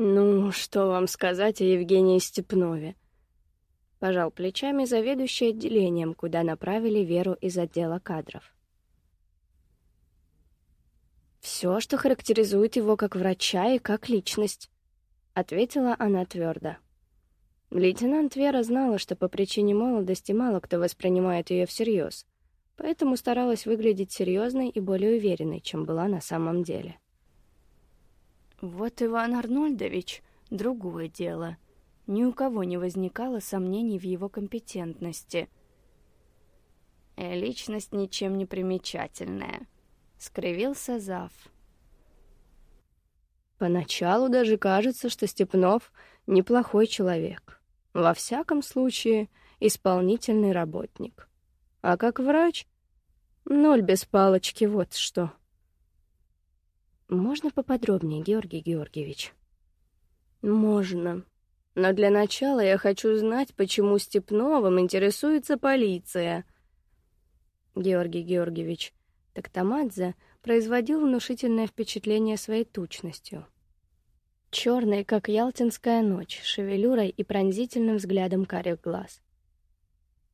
Ну, что вам сказать о Евгении Степнове? Пожал плечами заведующий отделением, куда направили Веру из отдела кадров. Все, что характеризует его как врача и как личность, ответила она твердо. Лейтенант Вера знала, что по причине молодости мало кто воспринимает ее всерьез, поэтому старалась выглядеть серьезной и более уверенной, чем была на самом деле. Вот Иван Арнольдович — другое дело. Ни у кого не возникало сомнений в его компетентности. «Э, «Личность ничем не примечательная», — скривился Зав. Поначалу даже кажется, что Степнов — неплохой человек. Во всяком случае, исполнительный работник. А как врач — ноль без палочки, вот что. Можно поподробнее, Георгий Георгиевич? Можно. Но для начала я хочу знать, почему Степновым интересуется полиция. Георгий Георгиевич Токтамадзе производил внушительное впечатление своей тучностью. Черный, как ялтинская ночь, шевелюрой и пронзительным взглядом карих глаз.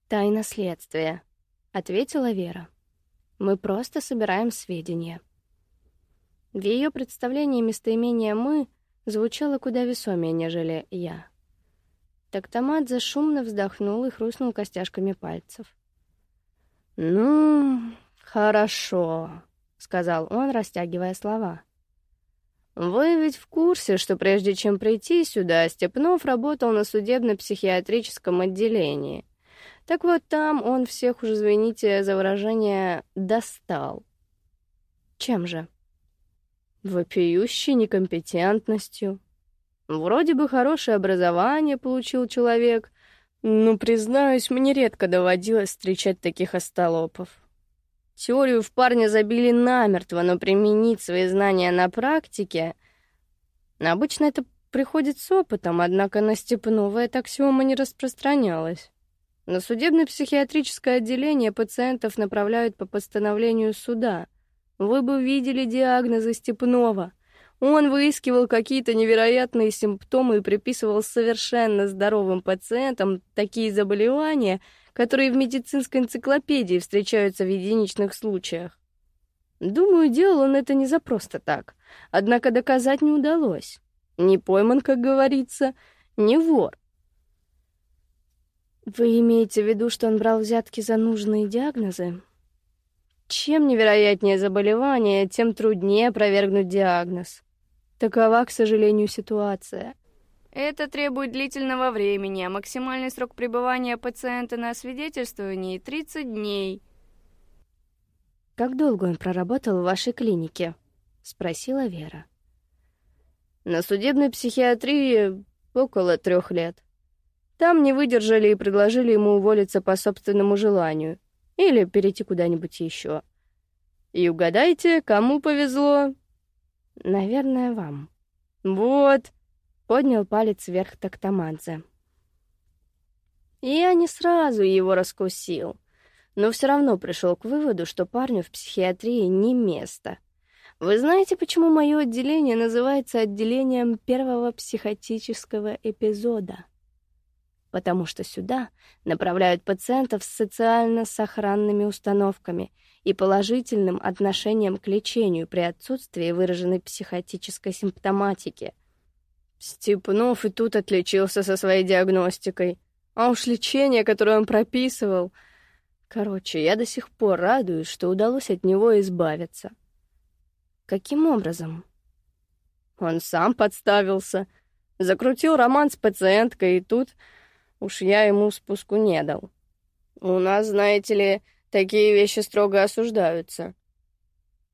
«Тайна следствия», — ответила Вера. «Мы просто собираем сведения». В ее представлении местоимение «мы» звучало куда весомее, нежели «я». Токтамадзе шумно вздохнул и хрустнул костяшками пальцев. «Ну, хорошо», — сказал он, растягивая слова. «Вы ведь в курсе, что прежде чем прийти сюда, Степнов работал на судебно-психиатрическом отделении. Так вот там он всех, уж извините за выражение, достал». «Чем же?» Вопиющей некомпетентностью. Вроде бы хорошее образование получил человек, но, признаюсь, мне редко доводилось встречать таких остолопов. Теорию в парня забили намертво, но применить свои знания на практике... Обычно это приходит с опытом, однако на Степнова эта аксиома не распространялась. На судебно-психиатрическое отделение пациентов направляют по постановлению суда — вы бы видели диагнозы Степнова. Он выискивал какие-то невероятные симптомы и приписывал совершенно здоровым пациентам такие заболевания, которые в медицинской энциклопедии встречаются в единичных случаях. Думаю, делал он это не за просто так. Однако доказать не удалось. Не пойман, как говорится, не вор. Вы имеете в виду, что он брал взятки за нужные диагнозы? Чем невероятнее заболевание, тем труднее опровергнуть диагноз. Такова, к сожалению, ситуация. Это требует длительного времени, а максимальный срок пребывания пациента на освидетельствовании — 30 дней. «Как долго он проработал в вашей клинике?» — спросила Вера. «На судебной психиатрии около трех лет. Там не выдержали и предложили ему уволиться по собственному желанию. Или перейти куда-нибудь еще. И угадайте, кому повезло? Наверное, вам. Вот, поднял палец вверх Токтамадзе. Я не сразу его раскусил, но все равно пришел к выводу, что парню в психиатрии не место. Вы знаете, почему мое отделение называется отделением первого психотического эпизода? Потому что сюда направляют пациентов с социально сохранными установками и положительным отношением к лечению при отсутствии выраженной психотической симптоматики. Степнов и тут отличился со своей диагностикой. А уж лечение, которое он прописывал... Короче, я до сих пор радуюсь, что удалось от него избавиться. Каким образом? Он сам подставился, закрутил роман с пациенткой, и тут Уж я ему спуску не дал. У нас, знаете ли, такие вещи строго осуждаются.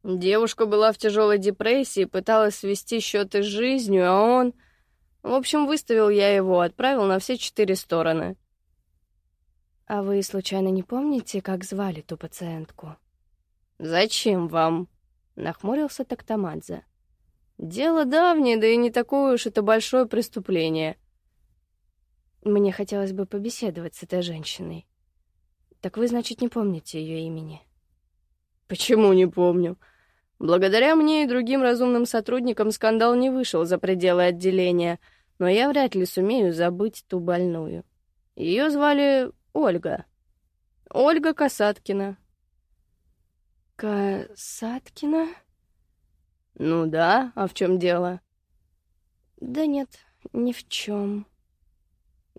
Девушка была в тяжелой депрессии, пыталась свести счеты с жизнью, а он... В общем, выставил я его, отправил на все четыре стороны. А вы случайно не помните, как звали ту пациентку? Зачем вам? Нахмурился Токтамадзе. Дело давнее, да и не такое уж это большое преступление. Мне хотелось бы побеседовать с этой женщиной. Так вы, значит, не помните ее имени? Почему не помню? Благодаря мне и другим разумным сотрудникам скандал не вышел за пределы отделения, но я вряд ли сумею забыть ту больную. Ее звали Ольга. Ольга Касаткина. Касаткина? Ну да, а в чем дело? Да нет, ни в чем.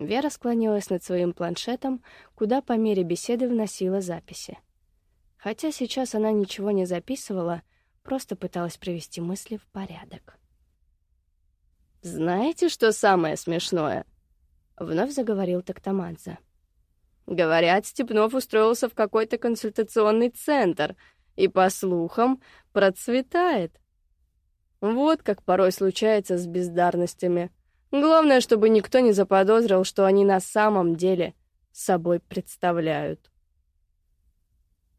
Вера склонилась над своим планшетом, куда по мере беседы вносила записи. Хотя сейчас она ничего не записывала, просто пыталась привести мысли в порядок. «Знаете, что самое смешное?» — вновь заговорил Токтамадзе. «Говорят, Степнов устроился в какой-то консультационный центр и, по слухам, процветает. Вот как порой случается с бездарностями. Главное, чтобы никто не заподозрил, что они на самом деле собой представляют».